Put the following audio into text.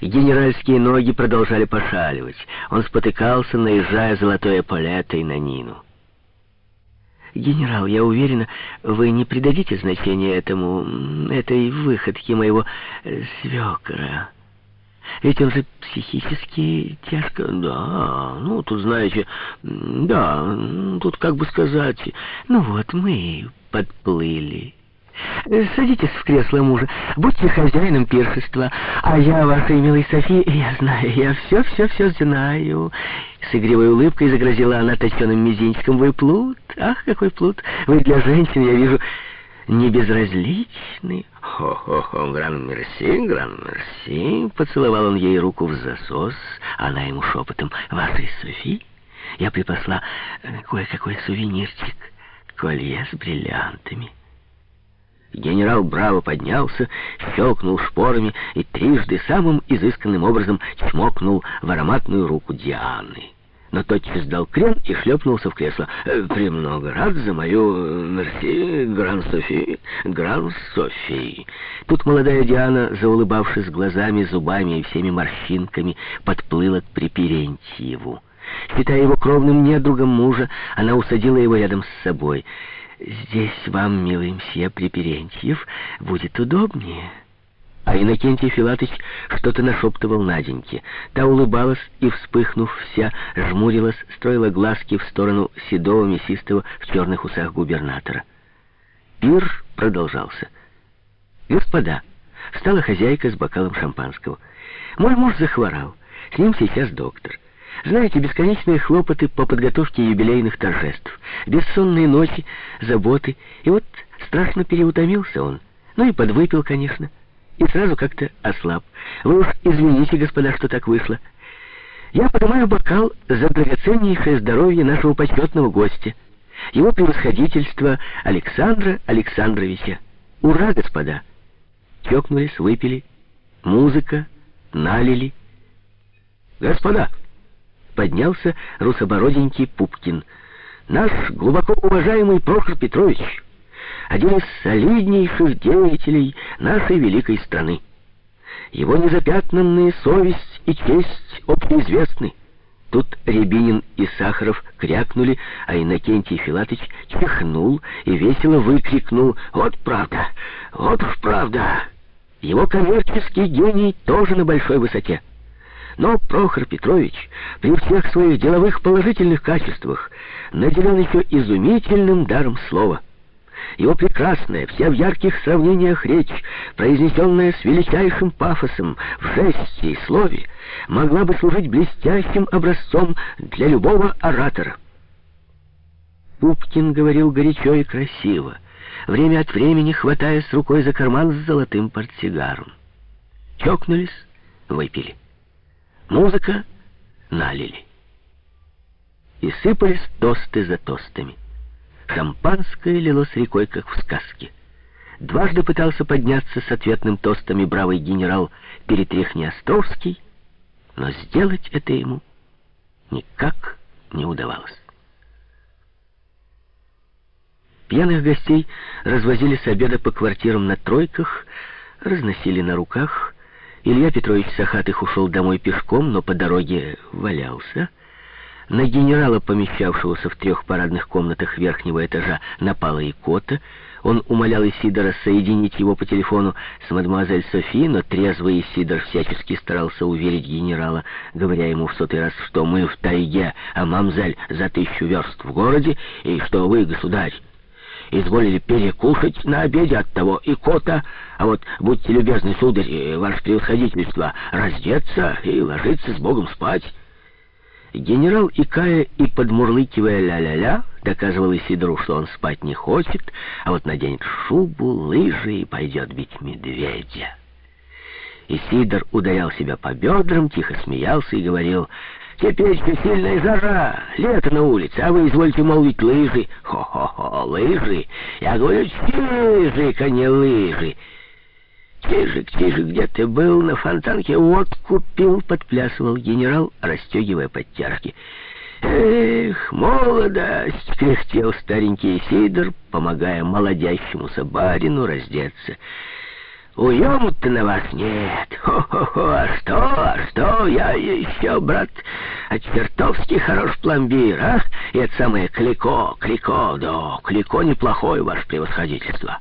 Генеральские ноги продолжали пошаливать. Он спотыкался, наезжая золотой эполетой на Нину. «Генерал, я уверена, вы не придадите значения этому... этой выходке моего э, свекра. Ведь он же психически тяжко... Да, ну, тут, знаете... Да, тут, как бы сказать... Ну вот, мы подплыли». Садитесь в кресло мужа, будьте хозяином пиршества, а я, вашей милой Софии, я знаю, я все-все-все знаю». С игривой улыбкой загрозила она точеным мизинчиком. «Вы плут? Ах, какой плут! Вы для женщин, я вижу, не безразличны». «Хо-хо-хо, гран-мерси, гран-мерси!» Поцеловал он ей руку в засос, она ему шепотом. «Вашей Софи, я припасла э, кое-какой сувенирчик, колье с бриллиантами». Генерал браво поднялся, щелкнул шпорами и трижды самым изысканным образом чмокнул в ароматную руку Дианы. Но тотчас дал крен и шлепнулся в кресло. «Э, «Премного рад за мою... Э, мерси, Гран-Софи, Гран-Софи». Тут молодая Диана, заулыбавшись глазами, зубами и всеми морщинками, подплыла к Припирентьеву. Считая его кровным недругом мужа, она усадила его рядом с собой — Здесь вам, милый мсье Приперентьев, будет удобнее». А Иннокентий Филатыч что-то нашептывал Наденьке. Та улыбалась и, вспыхнув вся, жмурилась, строила глазки в сторону седого мясистого в черных усах губернатора. Пир продолжался. «Господа!» — встала хозяйка с бокалом шампанского. «Мой муж захворал. С ним сейчас доктор». Знаете, бесконечные хлопоты по подготовке юбилейных торжеств, бессонные ночи, заботы. И вот страшно переутомился он. Ну и подвыпил, конечно. И сразу как-то ослаб. Вы уж извините, господа, что так вышло. Я поднимаю бокал за драгоценнейшее здоровье нашего почетного гостя, его превосходительства Александра Александровича. Ура, господа! Чокнулись, выпили. Музыка, налили. Господа! Поднялся русобороденький Пупкин. «Наш глубоко уважаемый Прохор Петрович, один из солиднейших деятелей нашей великой страны. Его незапятнанные совесть и честь общеизвестны». Тут Рябинин и Сахаров крякнули, а Иннокентий Филатыч чихнул и весело выкрикнул «Вот правда! Вот уж правда!» Его коммерческий гений тоже на большой высоте. Но Прохор Петрович при всех своих деловых положительных качествах наделен еще изумительным даром слова. Его прекрасная, вся в ярких сравнениях речь, произнесенная с величайшим пафосом в жесте и слове, могла бы служить блестящим образцом для любого оратора. Пупкин говорил горячо и красиво, время от времени хватаясь рукой за карман с золотым портсигаром. Чокнулись, выпили. Музыка налили. И сыпались тосты за тостами. Шампанское лилось рекой, как в сказке. Дважды пытался подняться с ответным тостами бравый генерал Перетрехни-Островский, но сделать это ему никак не удавалось. Пьяных гостей развозили с обеда по квартирам на тройках, разносили на руках, Илья Петрович Сахатых ушел домой пешком, но по дороге валялся. На генерала, помещавшегося в трех парадных комнатах верхнего этажа, напала икота. Он умолял Исидора соединить его по телефону с мадемуазель Софи, но трезвый Исидор всячески старался уверить генерала, говоря ему в сотый раз, что мы в тайге, а мамзель за тысячу верст в городе, и что вы, государь, изволили перекушать на обеде от того и кота, а вот будьте любезны, сударь, ваше превосходительство, раздеться и ложиться с Богом спать». Генерал, икая и подмурлыкивая ля-ля-ля, доказывал Исидору, что он спать не хочет, а вот наденет шубу, лыжи и пойдет бить медведя. Исидор ударял себя по бедрам, тихо смеялся и говорил, Теперь что сильная жара, лето на улице, а вы извольте молвить лыжи. Хо-хо-хо, лыжи. Я говорю, чижик, а не лыжи. Чижик, чижик, где ты был? На фонтанке вот купил, подплясывал генерал, расстегивая подтяжки. «Эх, молодость!» — кряхтел старенький Сидор, помогая молодящемуся барину раздеться. Уем-то на вас нет. Хо-хо-хо, а что, а что? Я еще, брат, а чертовски хорош пломбир, а? И это самое клико, клико, да, клико неплохое, ваше превосходительство.